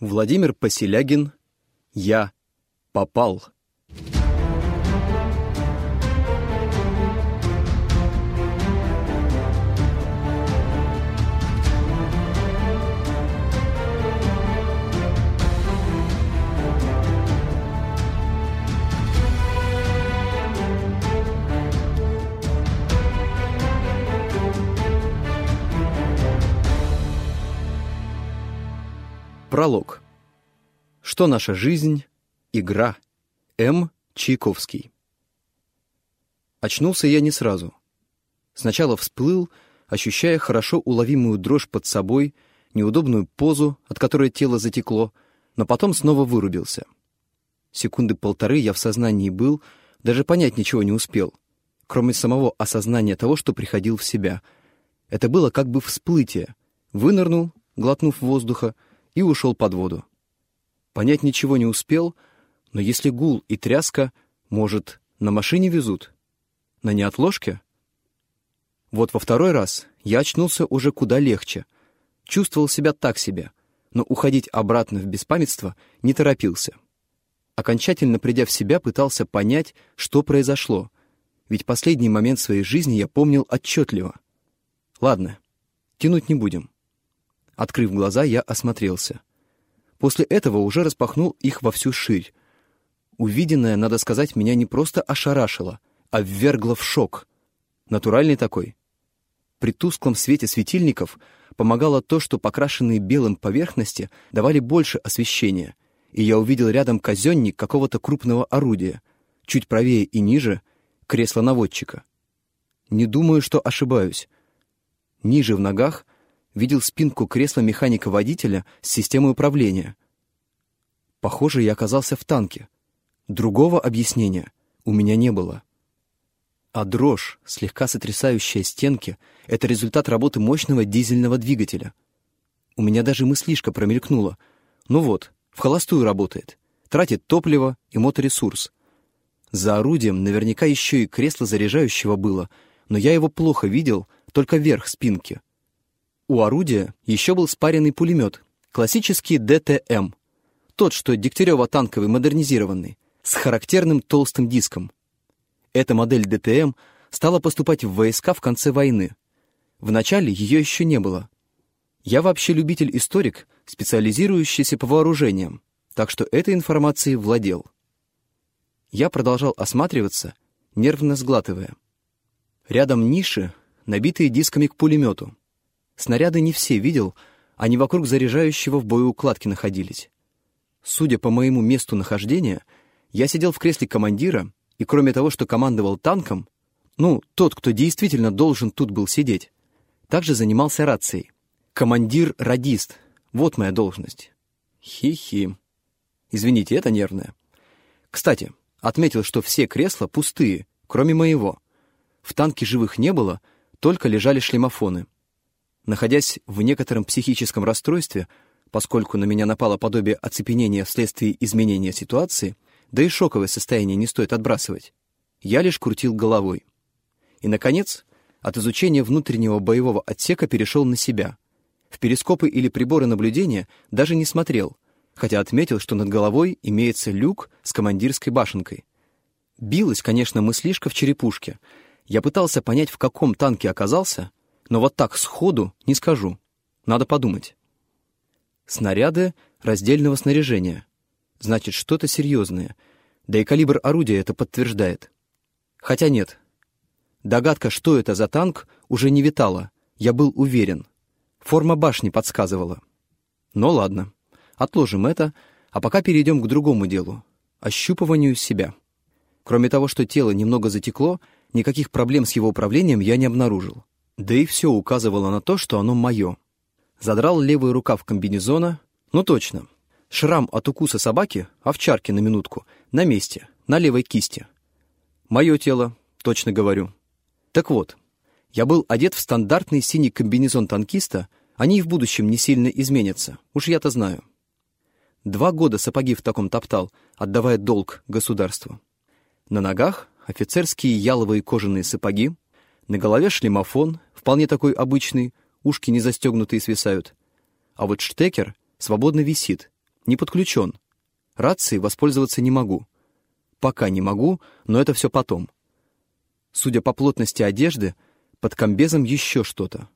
Владимир Поселягин. Я попал. Пролог. Что наша жизнь? Игра. М. Чайковский. Очнулся я не сразу. Сначала всплыл, ощущая хорошо уловимую дрожь под собой, неудобную позу, от которой тело затекло, но потом снова вырубился. Секунды полторы я в сознании был, даже понять ничего не успел, кроме самого осознания того, что приходил в себя. Это было как бы всплытие. Вынырнул, глотнув воздуха, и ушел под воду. Понять ничего не успел, но если гул и тряска, может, на машине везут? На неотложке? Вот во второй раз я очнулся уже куда легче. Чувствовал себя так себе, но уходить обратно в беспамятство не торопился. Окончательно придя в себя, пытался понять, что произошло, ведь последний момент своей жизни я помнил отчетливо. Ладно, тянуть не будем. Открыв глаза, я осмотрелся. После этого уже распахнул их во всю ширь. Увиденное, надо сказать, меня не просто ошарашило, а ввергло в шок. Натуральный такой. При тусклом свете светильников помогало то, что покрашенные белым поверхности давали больше освещения, и я увидел рядом казенник какого-то крупного орудия, чуть правее и ниже — кресло наводчика. Не думаю, что ошибаюсь. Ниже в ногах — видел спинку кресла механика-водителя с системой управления. Похоже, я оказался в танке. Другого объяснения у меня не было. А дрожь, слегка сотрясающая стенки, — это результат работы мощного дизельного двигателя. У меня даже мыслишка промелькнула. Ну вот, в холостую работает. Тратит топливо и моторесурс. За орудием наверняка еще и кресло заряжающего было, но я его плохо видел, только верх спинки — у орудия еще был спаренный пулемет, классический ДТМ, тот, что Дегтярево-танковый модернизированный, с характерным толстым диском. Эта модель ДТМ стала поступать в войска в конце войны. Вначале ее еще не было. Я вообще любитель-историк, специализирующийся по вооружениям, так что этой информацией владел. Я продолжал осматриваться, нервно сглатывая. Рядом ниши, набитые дисками к пулемету. Снаряды не все видел, они вокруг заряжающего в боеукладке находились. Судя по моему месту нахождения, я сидел в кресле командира, и кроме того, что командовал танком, ну, тот, кто действительно должен тут был сидеть, также занимался рацией. Командир-радист. Вот моя должность. Хи-хи. Извините, это нервное. Кстати, отметил, что все кресла пустые, кроме моего. В танке живых не было, только лежали шлемофоны. Находясь в некотором психическом расстройстве, поскольку на меня напало подобие оцепенения вследствие изменения ситуации, да и шоковое состояние не стоит отбрасывать, я лишь крутил головой. И, наконец, от изучения внутреннего боевого отсека перешел на себя. В перископы или приборы наблюдения даже не смотрел, хотя отметил, что над головой имеется люк с командирской башенкой. Билась, конечно, мыслишка в черепушке. Я пытался понять, в каком танке оказался, но вот так сходу не скажу. Надо подумать. Снаряды раздельного снаряжения. Значит, что-то серьезное. Да и калибр орудия это подтверждает. Хотя нет. Догадка, что это за танк, уже не витала. Я был уверен. Форма башни подсказывала. Но ладно. Отложим это, а пока перейдем к другому делу. Ощупыванию себя. Кроме того, что тело немного затекло, никаких проблем с его управлением я не обнаружил. Да и все указывало на то, что оно мое. Задрал левый рукав комбинезона. Ну точно. Шрам от укуса собаки, овчарки на минутку, на месте, на левой кисти. Мое тело, точно говорю. Так вот, я был одет в стандартный синий комбинезон танкиста, они и в будущем не сильно изменятся, уж я-то знаю. Два года сапоги в таком топтал, отдавая долг государству. На ногах офицерские яловые кожаные сапоги, на голове шлемофон, вполне такой обычный, ушки не застегнутые свисают. А вот штекер свободно висит, не подключен. Рацией воспользоваться не могу. Пока не могу, но это все потом. Судя по плотности одежды, под комбезом еще что-то.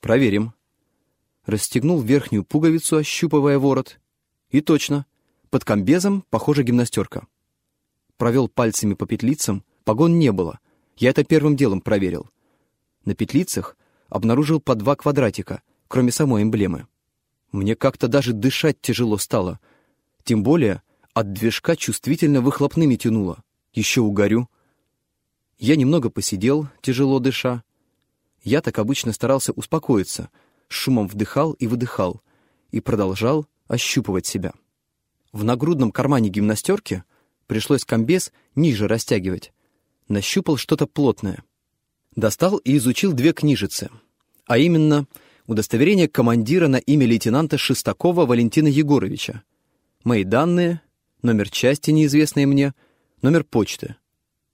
Проверим. Расстегнул верхнюю пуговицу, ощупывая ворот. И точно, под комбезом, похоже, гимнастерка. Провел пальцами по петлицам, погон не было. Я это первым делом проверил. На петлицах обнаружил по два квадратика, кроме самой эмблемы. Мне как-то даже дышать тяжело стало. Тем более от движка чувствительно выхлопными тянуло. Еще угорю. Я немного посидел, тяжело дыша. Я так обычно старался успокоиться, шумом вдыхал и выдыхал, и продолжал ощупывать себя. В нагрудном кармане гимнастерки пришлось комбез ниже растягивать. Нащупал что-то плотное. Достал и изучил две книжицы, а именно удостоверение командира на имя лейтенанта Шестакова Валентина Егоровича, мои данные, номер части, неизвестный мне, номер почты —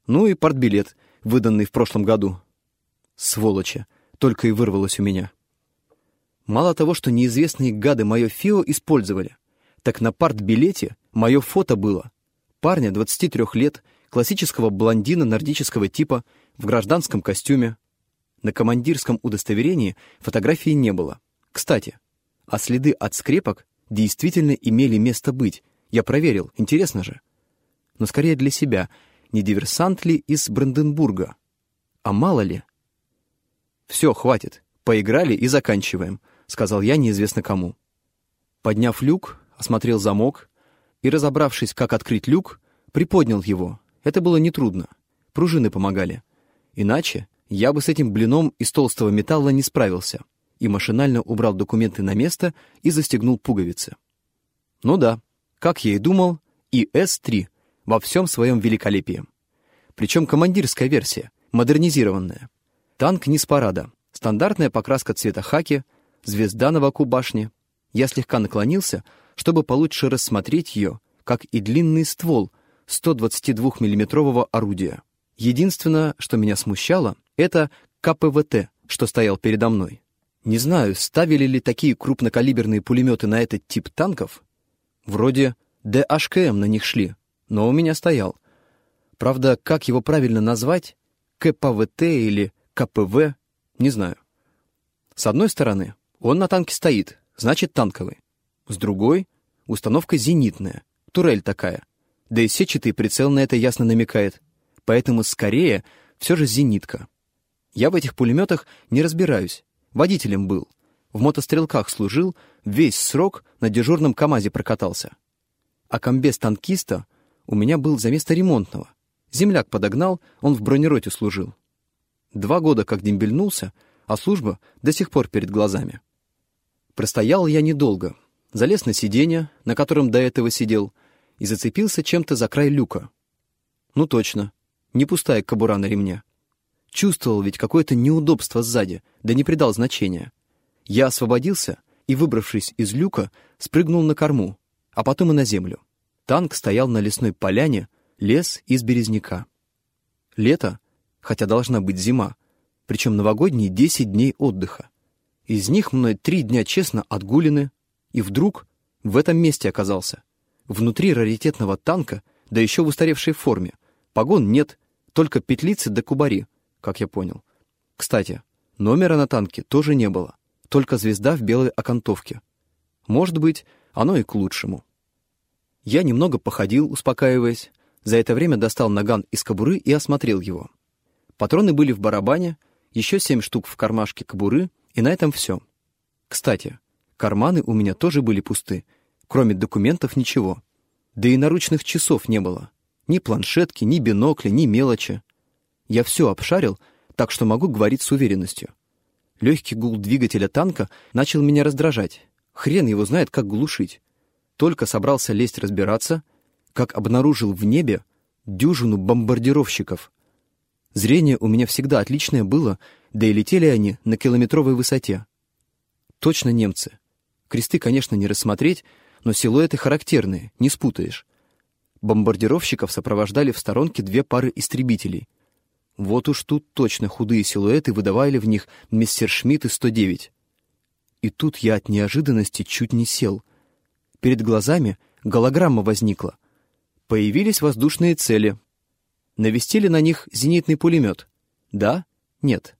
ну и партбилет, выданный в прошлом году. Сволочи, только и вырвалось у меня. Мало того, что неизвестные гады мое ФИО использовали, так на партбилете мое фото было. Парня 23 лет, классического блондина нордического типа, в гражданском костюме. На командирском удостоверении фотографии не было. Кстати, а следы от скрепок действительно имели место быть. Я проверил, интересно же. Но скорее для себя — не диверсант ли из Бранденбурга. А мало ли? «Все, хватит. Поиграли и заканчиваем», — сказал я неизвестно кому. Подняв люк, осмотрел замок и, разобравшись, как открыть люк, приподнял его. Это было нетрудно. Пружины помогали. Иначе я бы с этим блином из толстого металла не справился и машинально убрал документы на место и застегнул пуговицы. Ну да, как я и думал, и С-3 во всем своем великолепии. Причем командирская версия, модернизированная. Танк не с парада, стандартная покраска цвета хаки, звезда на боку башни. Я слегка наклонился, чтобы получше рассмотреть ее, как и длинный ствол 122 миллиметрового орудия. Единственное, что меня смущало, это КПВТ, что стоял передо мной. Не знаю, ставили ли такие крупнокалиберные пулеметы на этот тип танков. Вроде ДHКМ на них шли, но у меня стоял. Правда, как его правильно назвать, КПВТ или КПВ, не знаю. С одной стороны, он на танке стоит, значит танковый. С другой — установка зенитная, турель такая. Да и сетчатый прицел на это ясно намекает. Поэтому скорее все же зенитка. Я в этих пулеметах не разбираюсь. Водителем был. В мотострелках служил, весь срок на дежурном КАМАЗе прокатался. А комбез танкиста у меня был за место ремонтного. Земляк подогнал, он в бронероте служил. Два года как дембельнулся, а служба до сих пор перед глазами. Простоял я недолго. Залез на сиденье, на котором до этого сидел, и зацепился чем-то за край люка. Ну точно, не пустая кобура на ремне. Чувствовал ведь какое-то неудобство сзади, да не придал значения. Я освободился и, выбравшись из люка, спрыгнул на корму, а потом и на землю. Танк стоял на лесной поляне, лес из березняка. Лето, хотя должна быть зима, причем новогодние 10 дней отдыха. Из них мной три дня честно отгулены, и вдруг в этом месте оказался. Внутри раритетного танка, да еще в устаревшей форме. Погон нет, только петлицы да кубари, как я понял. Кстати, номера на танке тоже не было, только звезда в белой окантовке. Может быть, оно и к лучшему. Я немного походил, успокаиваясь. За это время достал наган из кобуры и осмотрел его. Патроны были в барабане, еще семь штук в кармашке кобуры, и на этом все. Кстати, карманы у меня тоже были пусты, кроме документов ничего. Да и наручных часов не было. Ни планшетки, ни бинокля, ни мелочи. Я все обшарил, так что могу говорить с уверенностью. Легкий гул двигателя танка начал меня раздражать. Хрен его знает, как глушить. Только собрался лезть разбираться, как обнаружил в небе дюжину бомбардировщиков. Зрение у меня всегда отличное было, да и летели они на километровой высоте. Точно немцы. Кресты, конечно, не рассмотреть, но силуэты характерные, не спутаешь. Бомбардировщиков сопровождали в сторонке две пары истребителей. Вот уж тут точно худые силуэты выдавали в них мессершмитты 109. И тут я от неожиданности чуть не сел — перед глазами голограмма возникла. Появились воздушные цели. Навестили на них зенитный пулемет. Да? Нет.